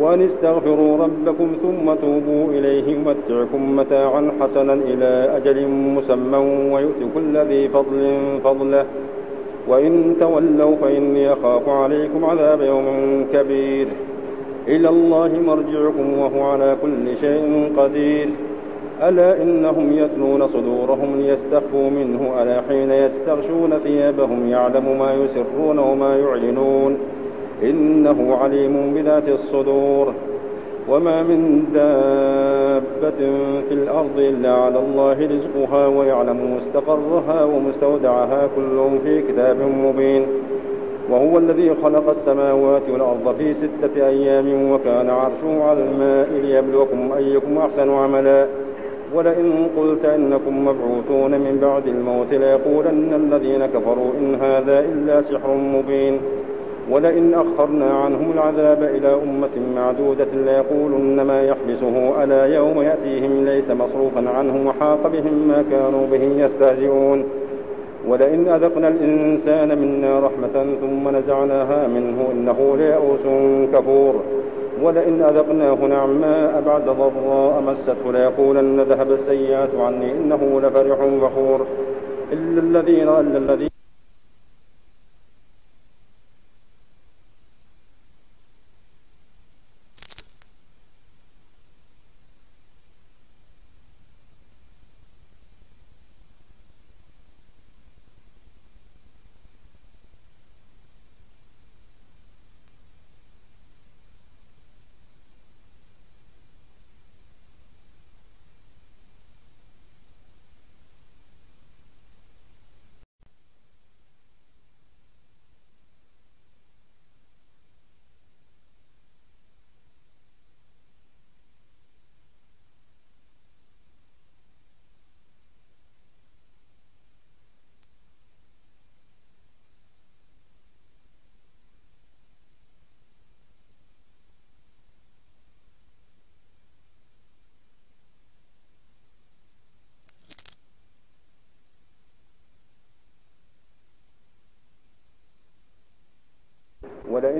وأن استغفروا ربكم ثم توبوا إليه يمتعكم متاعا حسنا إلى أجل مسمى ويؤتي كل ذي فضل فضله. وإن تولوا فإني أخاف عليكم عذاب يوم كبير. إلى الله مرجعكم وهو على كل شيء قدير. ألا إنهم يثنون صدورهم ليستخفوا منه ألا حين يستغشون ثيابهم يعلم ما يسرون وما يعلنون. إنه عليم بذات الصدور. وما من دابة في الأرض إلا على الله رزقها ويعلم مستقرها ومستودعها كلهم في كتاب مبين. وهو الذي خلق السماوات والأرض في ستة أيام وكان عرشه على الماء ليبلوكم أيكم أحسن عملا. ولئن قلت إنكم مبعوثون من بعد الموت ليقولن الذين كفروا إن هذا إلا سحر مبين. ولئن أخرنا عنهم العذاب إلى أمة معدودة ليقولن ما يحبسه ألا يوم يأتيهم ليس مصروفا عنهم وحاق بهم ما كانوا به يستهزئون. ولئن أذقنا الإنسان منا رحمة ثم نزعناها منه إنه ليئوس كفور. ولئن أذقناه نعماء بعد ضراء مسته ليقولن ذهب السيئات عني إنه لفرح فخور إلا الذين إلا الذين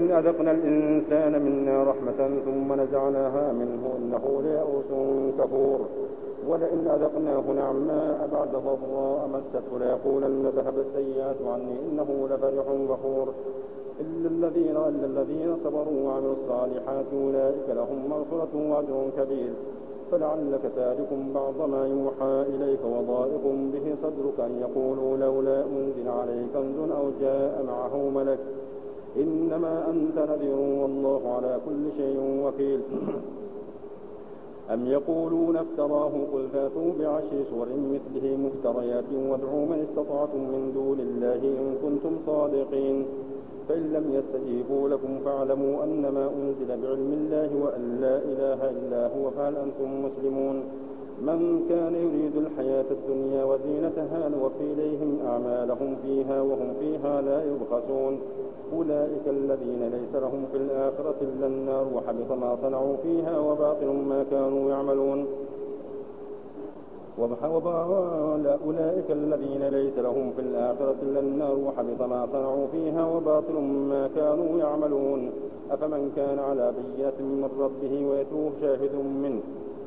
ولئن أذقنا الإنسان منا رحمة ثم نزعناها منه إنه ليئوس كفور. ولئن أذقناه نعماء بعد ضراء مسته ليقولن ذهب السيئات عني إنه لفرح فخور إلا الذين إلا الذين صبروا وعملوا الصالحات أولئك لهم مغفرة وأجر كبير. فلعلك تارك بعض ما يوحى إليك وضائق به صدرك أن يقولوا لولا أنزل عليه كنز أو جاء معه ملك. إنما أنت نذير والله على كل شيء وكيل. أم يقولون افتراه قل فاتوا بعشر سور مثله مفتريات وادعوا من استطعتم من دون الله إن كنتم صادقين. فإن لم يستجيبوا لكم فاعلموا أنما أنزل بعلم الله وأن لا إله إلا هو فهل أنتم مسلمون؟ من كان يريد الحياة الدنيا وزينتها نوفي إليهم أعمالهم فيها وهم فيها لا يبخسون. أولئك الذين ليس لهم في الآخرة إلا النار وحبط ما صنعوا فيها وباطل ما كانوا يعملون. أولئك الذين ليس لهم في الآخرة إلا النار وحبط ما صنعوا فيها وباطل ما كانوا يعملون. أفمن كان على بينة من ربه ويتوه شاهد منه؟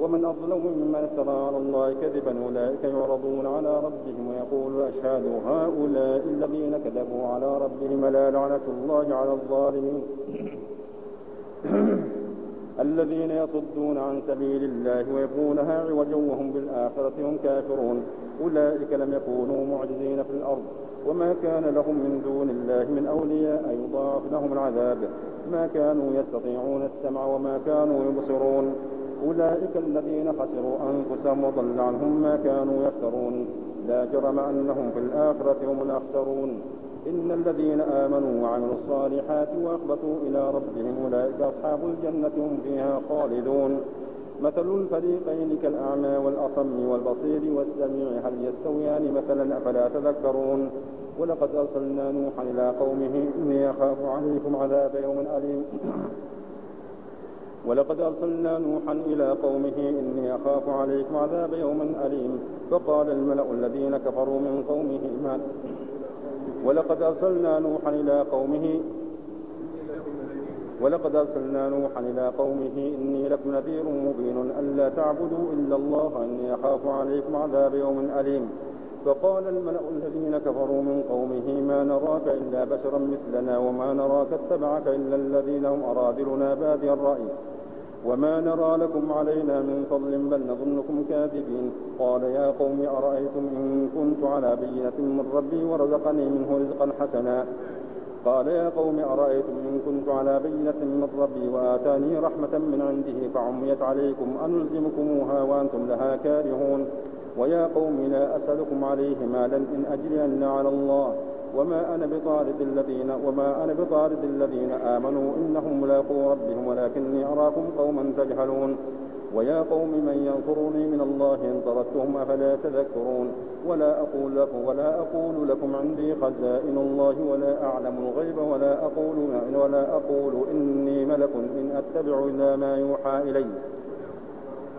ومن أظلم ممن افترى على الله كذبا أولئك يعرضون على ربهم ويقول أشهد هؤلاء الذين كذبوا على ربهم لا لعنة الله على الظالمين. الذين يصدون عن سبيل الله ويبغونها عوجا وهم بالآخرة هم كافرون. أولئك لم يكونوا معجزين في الأرض. وما كان لهم من دون الله من أولياء يضاعف لهم العذاب. ما كانوا يستطيعون السمع وما كانوا يبصرون. أولئك الذين خسروا أنفسهم وضل عنهم ما كانوا يفترون. لا جرم أنهم في الآخرة هم الأخسرون. إن الذين آمنوا وعملوا الصالحات وأخبتوا إلى ربهم أولئك أصحاب الجنة هم فيها خالدون. مثل الفريقين كالأعمى والأصم والبصير والسميع هل يستويان؟ مثلا أفلا تذكرون؟ ولقد أرسلنا نوحا إلى قومه إني أخاف عليكم عذاب يوم أليم. ولقد أرسلنا نوحا إلى قومه إني أخاف عليكم عذاب يوم أليم. فقال الملأ الذين كفروا من قومه ما ولقد أرسلنا نوحا إلى قومه ولقد أرسلنا نوحا إلى قومه إني لكم نذير مبين ألا تعبدوا إلا الله إني أخاف عليكم عذاب يوم أليم. فقال الملأ الذين كفروا من قومه ما نراك إلا بشرا مثلنا وما نراك اتبعك إلا الذين هم أرادلنا بادي الرأي. وما نرى لكم علينا من فضل بل نظنكم كاذبين. قال يا قوم أرأيتم إن كنت على بينة من ربي ورزقني منه رزقا حسنا. قال يا قوم أرأيتم إن كنت على بينة من ربي وآتاني رحمة من عنده فعميت عليكم أنلزمكموها وأنتم لها كارهون. ويا قوم لا أسألكم عليه مالا إن أجري إلا على الله. وما أنا بطارد الذين وما أنا بطارد الذين آمنوا إنهم ملاقو ربهم ولكني أراكم قوما تجهلون. ويا قوم من ينصرني من الله إن طردتهم أفلا تذكرون. ولا أقول لكم ولا أقول لكم عندي خزائن الله ولا أعلم الغيب ولا أقول ولا أقول إني ملك إن أتبع إلا ما يوحى إلي.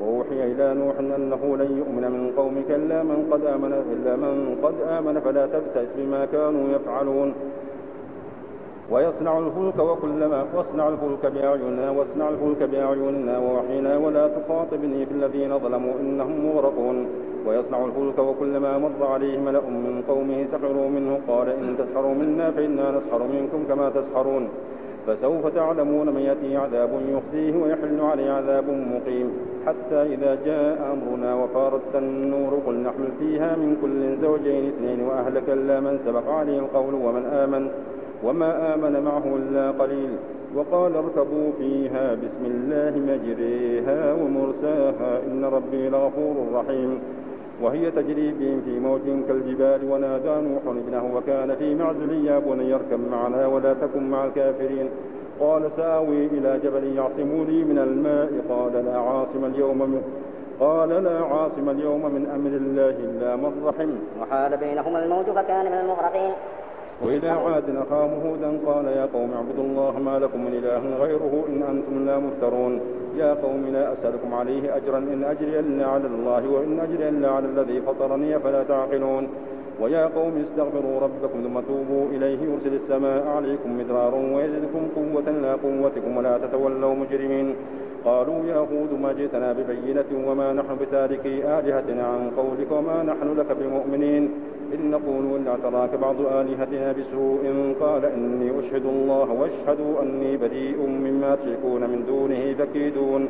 وأوحي إلى نوح أنه لن يؤمن من قومك إلا من قد آمن إلا من قد آمن فلا تبتئس بما كانوا يفعلون. ويصنع الفلك وكلما واصنع الفلك بأعيننا واصنع الفلك بأعيننا ووحينا ولا تخاطبني في الذين ظلموا إنهم مغرقون. ويصنع الفلك وكلما مر عليه ملأ من قومه سخروا منه قال إن تسخروا منا فإنا نسخر منكم كما تسخرون. فسوف تعلمون من يأتي عذاب يخزيه ويحل عليه عذاب مقيم. حتى إذا جاء أمرنا وفارت النور قل نحمل فيها من كل زوجين اثنين وأهلك إلا من سبق عليه القول ومن آمن وما آمن معه إلا قليل. وقال اركبوا فيها بسم الله مجريها ومرساها إن ربي لغفور رحيم. وهي تجري بهم في موج كالجبال ونادى نوح ابنه وكان في معزل يا بني اركب معنا ولا تكن مع الكافرين. قال سآوي إلى جبل يعصمني من الماء. قال لا عاصم اليوم من قال لا عاصم اليوم من أمر الله إلا من رحم. وحال بينهما الموج فكان من المغرقين. وإلى عاد أخاهم هودا قال يا قوم اعبدوا الله ما لكم من إله غيره إن أنتم لا مفترون. يا قوم لا أسألكم عليه أجرا إن أجري إلا على الله وإن أجري إلا على الذي فطرني فلا تعقلون. ويا قوم استغفروا ربكم ثم توبوا إليه يرسل السماء عليكم مدرارا ويزدكم قوة لا قوتكم ولا تتولوا مجرمين. قالوا يا هود ما جئتنا ببينة وما نحن بتاركي آلهتنا عن قولك وما نحن لك بمؤمنين. إن نقول إن اعتراك بعض آلهتنا بسوء. قال إني أشهد الله واشهدوا أني بريء مما تشركون من دونه فكيدون.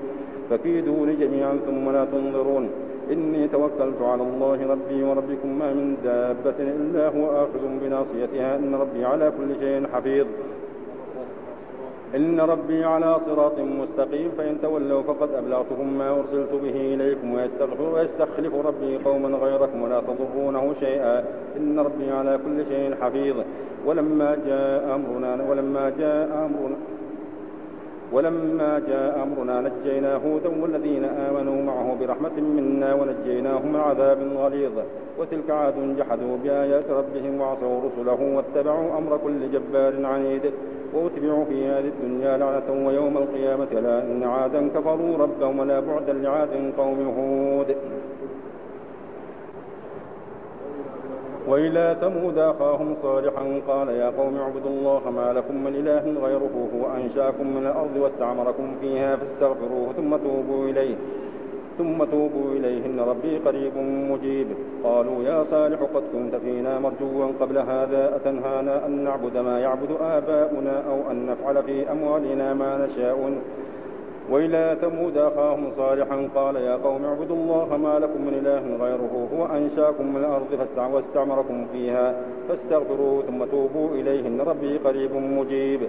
فكيدون جميعا ثم لا تنظرون. إني توكلت على الله ربي وربكم ما من دابة إلا هو آخذ بناصيتها. إن ربي على كل شيء حفيظ. إن ربي على صراط مستقيم فإن تولوا فقد أبلغتكم ما أرسلت به إليكم ويستخلف ربي قوما غيركم ولا تضرونه شيئا. إن ربي على كل شيء حفيظ. ولما جاء أمرنا ولما جاء أمرنا ولما جاء أمرنا نجينا هودا والذين آمنوا معه برحمة منا ونجيناهم من عذاب غليظ. وتلك عاد جحدوا بآيات ربهم وعصوا رسله واتبعوا أمر كل جبار عنيد. وأتبعوا في هذه الدنيا لعنة ويوم القيامة. لا إن عادا كفروا ربهم ولا بعدا لعاد قوم هود. وإلى ثمود أخاهم صالحا قال يا قوم اعبدوا الله ما لكم من إله غيره هو أنشأكم من الأرض واستعمركم فيها فاستغفروه ثم توبوا إليه. ثم توبوا إليه إن ربي قريب مجيب. قالوا يا صالح قد كنت فينا مرجوا قبل هذا. أتنهانا أن نعبد ما يعبد آباؤنا أو أن نفعل في أموالنا ما نشاء. وإلى ثمود أخاهم صالحا قال يا قوم اعبدوا الله ما لكم من إله غيره هو أنشأكم من الأرض واستعمركم فيها فاستغفروه ثم توبوا إليه إن ربي قريب مجيب.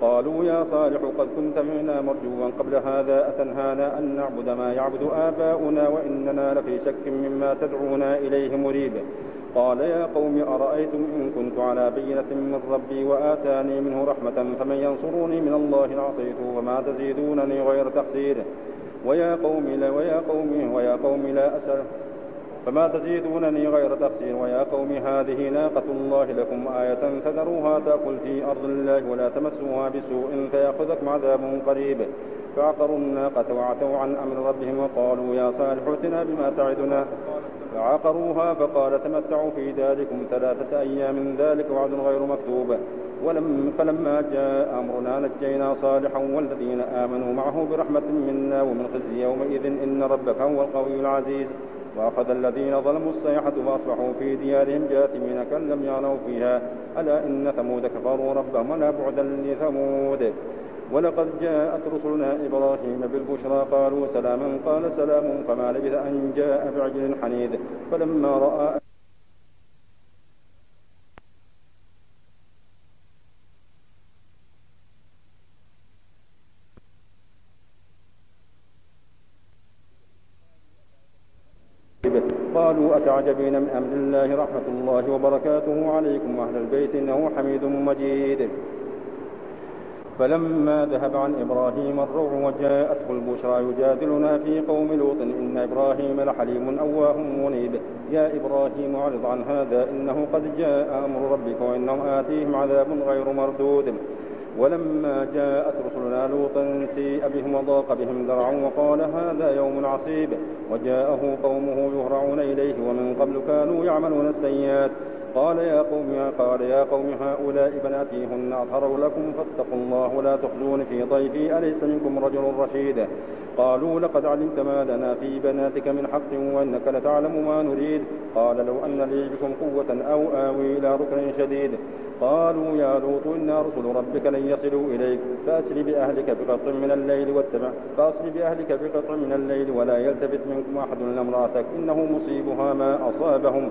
قالوا يا صالح قد كنت منا مرجوا قبل هذا أتنهانا أن نعبد ما يعبد آباؤنا وإننا لفي شك مما تدعونا إليه مريب. قال يا قوم أرأيتم إن كنت على بينة من ربي وآتاني منه رحمة فمن ينصروني من الله العصيت وما تزيدونني غير تقصير ويا قوم لا ويا قوم ويا قوم لا أسأل فما تزيدونني غير تقصير ويا قوم هذه ناقة الله لكم آية فذروها تأكل في أرض الله ولا تمسوها بسوء فيأخذكم عذاب قريب. فعقروا الناقة وعتوا عن أمر ربهم وقالوا يا صالح ائتنا بما تعدنا. فعقروها فقال تمتعوا في داركم ثلاثة أيام ذلك وعد غير مكتوب ولم فلما جاء أمرنا نجينا صالحا والذين آمنوا معه برحمة منا ومن خزي يومئذ إن ربك هو القوي العزيز. وأخذ الذين ظلموا الصيحة فأصبحوا في ديارهم جاثمين كأن لم يعنوا فيها. ألا إن ثمود كفروا ربهم ولا بعدا لثمود. ولقد جاءت رسلنا إبراهيم بالبشرى قالوا سلاما قال سلام فما لبث أن جاء بعجل حنيد فلما رأى قالوا أتعجبين من أمر الله رحمة الله وبركاته عليكم أهل البيت إنه حميد مجيد فلما ذهب عن إبراهيم الروع وجاءته البشرى يجادلنا في قوم لوط إن إبراهيم لحليم أواه منيب. يا إبراهيم أعرض عن هذا إنه قد جاء أمر ربك وإنه آتيهم عذاب غير مردود. ولما جاءت رسلنا لوطا سيء بهم وضاق بهم ذرعا وقال هذا يوم عصيب. وجاءه قومه يهرعون إليه ومن قبل كانوا يعملون السيئات. قال يا قوم قال يا قوم هؤلاء بناتيهن أطهر لكم فاتقوا الله ولا تخزون في ضيفي أليس منكم رجل رشيد؟ قالوا لقد علمت ما لنا في بناتك من حق وإنك لتعلم ما نريد. قال لو أن لي بكم قوة أو آوي إلى ركن شديد. قالوا يا لوط إنا رسل ربك لن يصلوا إليك فأسر بأهلك بقطع من الليل واتبع فأسر بأهلك بقطع من الليل ولا يلتفت منكم أحد إلا إنه مصيبها ما أصابهم.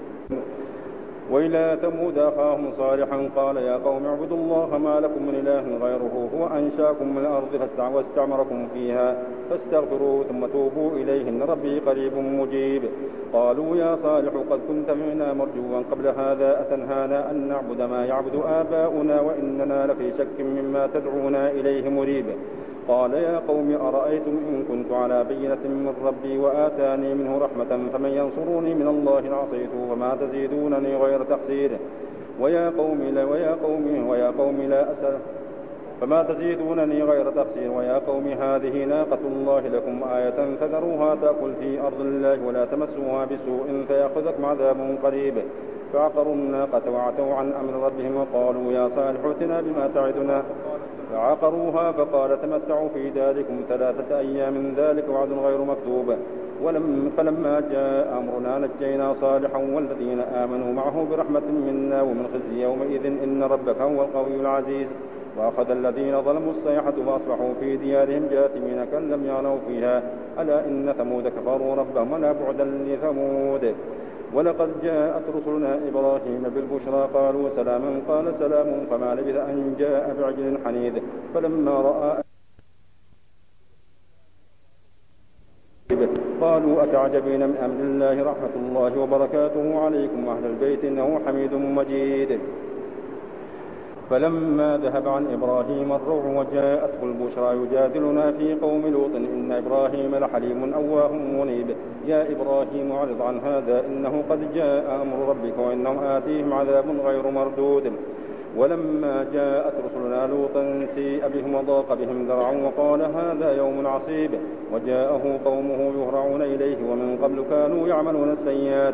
وإلى ثمود أخاهم صالحا قال يا قوم اعبدوا الله ما لكم من إله غيره هو أنشأكم من الأرض واستعمركم فيها فاستغفروه ثم توبوا إليه إن ربي قريب مجيب. قالوا يا صالح قد كنت منا مرجوا قبل هذا أتنهانا أن نعبد ما يعبد آباؤنا وإننا لفي شك مما تدعونا إليه مريب. قال يا قوم أرأيتم إن كنت على بينة من ربي وآتاني منه رحمة فمن ينصروني من الله العصيت وما تزيدونني غير تقصير ويا قوم لا ويا قوم ويا قوم لا أسأل فما تزيدونني غير تقصير ويا قوم هذه ناقة الله لكم آية فذروها تأكل في أرض الله ولا تمسوها بسوء فيأخذكم عذاب قريب. فعقروا الناقة وعتوا عن أمر ربهم وقالوا يا صالح ائتنا بما تعدنا. فعقروها فقال تمتعوا في داركم ثلاثة أيام ذلك وعد غير مكتوب ولم فلما جاء أمرنا نجينا صالحا والذين آمنوا معه برحمة منا ومن خزي يومئذ إن ربك هو القوي العزيز. وأخذ الذين ظلموا الصيحة فأصبحوا في ديارهم جاثمين كأن لم يغنوا فيها. ألا إن ثمود كفروا ربهم ولا بعدا لثمود. ولقد جاءت رسلنا إبراهيم بالبشرى قالوا سلاما قال سلام فما لبث أن جاء بعجل حنيذ. فلما رأى قالوا أتعجبين من أمر الله رحمة الله وبركاته عليكم أهل البيت إنه حميد مجيد. فلما ذهب عن إبراهيم الروع وجاءته البشرى يجادلنا في قوم لوط إن إبراهيم لحليم أواه منيب. يا إبراهيم أعرض عن هذا إنه قد جاء أمر ربك وإنهم آتيهم عذاب غير مردود. ولما جاءت رسلنا لوطا سيء بهم وضاق بهم ذرعا وقال هذا يوم عصيب. وجاءه قومه يهرعون إليه ومن قبل كانوا يعملون السيئات.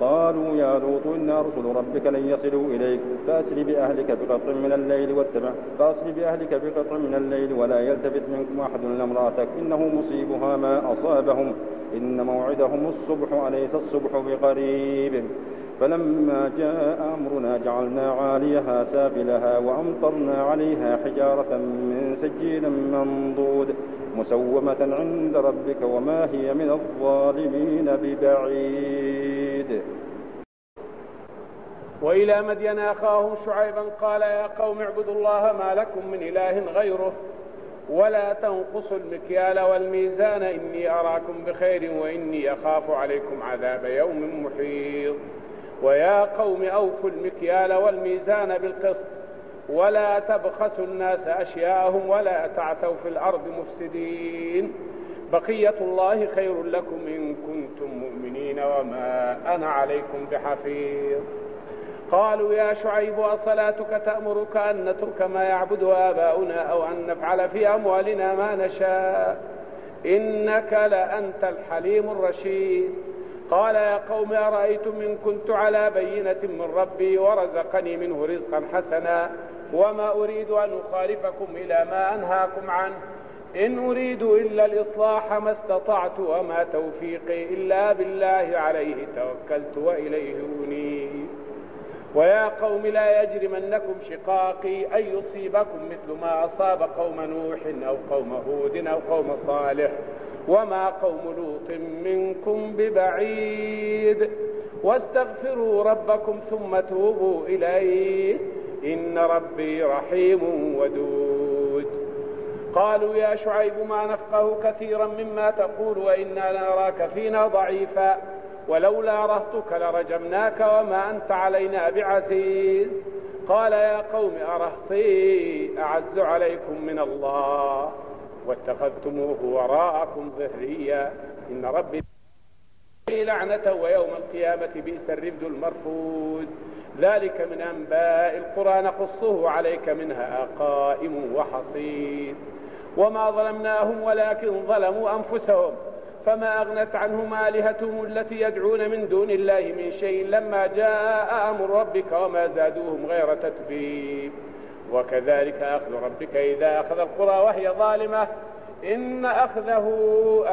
قالوا يا لوط إنا رسل ربك لن يصلوا إليك. فأسر بأهلك بقطع من الليل واتبع. فأسر بأهلك بقطع من الليل ولا يلتفت منكم أحد إلا امرأتك. إنه مصيبها ما أصابهم. إن موعدهم الصبح أليس الصبح بقريب. فلما جاء أمرنا جعلنا عاليها سافلها وأمطرنا عليها حجارة من سجيل منضود مسومة عند ربك وما هي من الظالمين ببعيد. وإلى مدين أخاهم شعيبا قال يا قوم اعبدوا الله ما لكم من إله غيره ولا تنقصوا المكيال والميزان. إني أراكم بخير وإني أخاف عليكم عذاب يوم محيط. ويا قوم أوفوا المكيال والميزان بالقسط ولا تبخسوا الناس أشياءهم ولا تعتوا في الأرض مفسدين. بقية الله خير لكم إن كنتم مؤمنين وما أنا عليكم بحفيظ. قالوا يا شعيب أصلاتك تأمرك أن نترك ما يعبد آباؤنا أو أن نفعل في أموالنا ما نشاء. إنك لأنت الحليم الرشيد. قال يا قوم أرأيتم إن كنت على بينة من ربي ورزقني منه رزقا حسنا؟ وما أريد أن أخالفكم إلى ما أنهاكم عنه. إن أريد إلا الإصلاح ما استطعت وما توفيقي إلا بالله عليه توكلت وإليه أنيب. ويا قوم لا يجرمنكم شقاقي أن يصيبكم مثل ما أصاب قوم نوح أو قوم هود أو قوم صالح؟ وما قوم لوط منكم ببعيد. واستغفروا ربكم ثم توبوا إليه. إن ربي رحيم ودود. قالوا يا شعيب ما نفقه كثيرا مما تقول وإنا لنراك فينا ضعيفا. ولولا رهطك لرجمناك وما أنت علينا بعزيز. قال يا قوم أرهطي أعز عليكم من الله واتخذتموه وراءكم ظهريا إن ربي لعنة ويوم القيامة بئس الرفد المرفود. ذلك من أنباء القرى نقصه عليك منها قائم وحصيد. وما ظلمناهم ولكن ظلموا أنفسهم. فما أغنت عنهم آلهتهم التي يدعون من دون الله من شيء لما جاء أمر ربك وما زادوهم غير تتبيب. وكذلك أخذ ربك إذا أخذ القرى وهي ظالمة. إن أخذه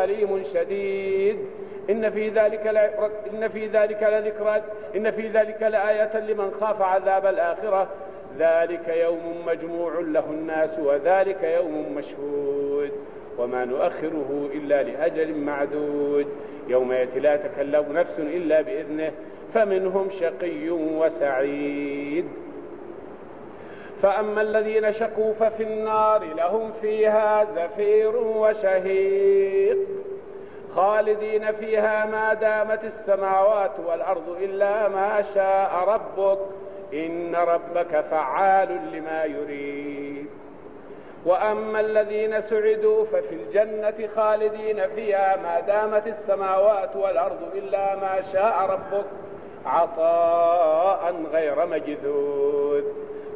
أليم شديد. إن في ذلك إن في ذلك لذكرى إن في ذلك لآية لمن خاف عذاب الآخرة. ذلك يوم مجموع له الناس وذلك يوم مشهود. وما نؤخره إلا لأجل معدود. يوم يأتي لا تكلم نفس إلا بإذنه فمنهم شقي وسعيد. فأما الذين شقوا ففي النار لهم فيها زفير وشهيق. خالدين فيها ما دامت السماوات والأرض إلا ما شاء ربك. إن ربك فعال لما يريد. وأما الذين سعدوا ففي الجنة خالدين فيها ما دامت السماوات والأرض إلا ما شاء ربك عطاء غير مجذوذ.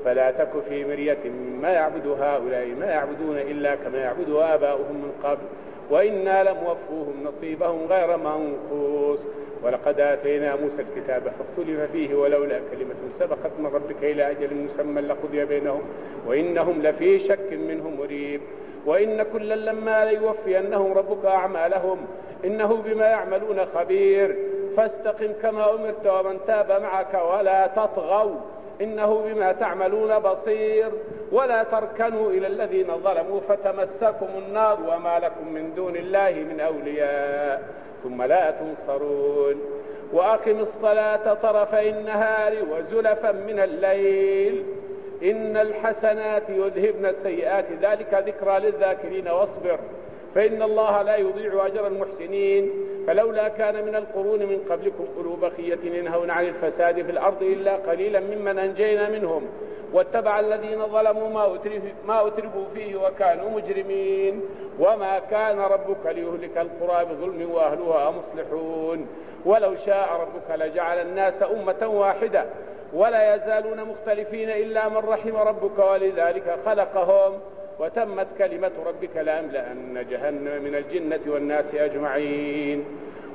فلا تك في مرية ما يعبد هؤلاء ما يعبدون إلا كما يعبد آباؤهم من قبل. وإنا لم وفوهم نصيبهم غير منقوص. ولقد آتينا موسى الكتاب فاختلف فيه ولولا كلمة سبقت من ربك إلى أجل مسمى لقضي بينهم وإنهم لفي شك منه مريب. وإن كلا لما ليوفينهم ربك أعمالهم إنه بما يعملون خبير. فاستقم كما أمرت ومن تاب معك ولا تطغوا إنه بما تعملون بصير. ولا تركنوا إلى الذين ظلموا فتمسكم النار وما لكم من دون الله من أولياء. ثم لا تنصرون. وأقم الصلاة طرفي النهار وزلفا من الليل. إن الحسنات يذهبن السيئات. ذلك ذكرى للذاكرين. واصبر فإن الله لا يضيع أجر المحسنين. فلولا كان من القرون من قبلكم أولو بقية ينهون عن الفساد في الأرض إلا قليلا ممن أنجينا منهم. واتبع الذين ظلموا ما ما أترفوا فيه وكانوا مجرمين. وما كان ربك ليهلك القرى بظلم وأهلها مصلحون. ولو شاء ربك لجعل الناس أمة واحدة. ولا يزالون مختلفين إلا من رحم ربك ولذلك خلقهم. وتمت كلمة ربك لأملأن جهنم من الجنة والناس أجمعين.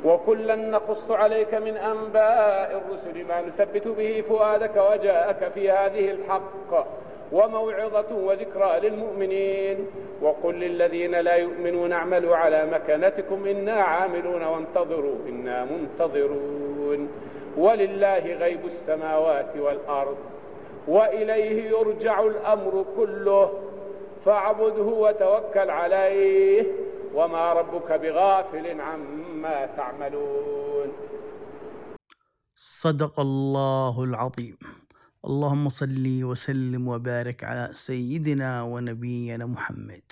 وكلا نقص عليك من أنباء الرسل ما نثبت به فؤادك وجاءك في هذه الحق وموعظة وذكرى للمؤمنين وقل للذين لا يؤمنون اعملوا على مكانتكم إنا عاملون وانتظروا إنا منتظرون ولله غيب السماوات والأرض وإليه يرجع الأمر كله فاعبده وتوكل عليه وما ربك بغافل عما تعملون. صدق الله العظيم. اللهم صل وسلم وبارك على سيدنا ونبينا محمد.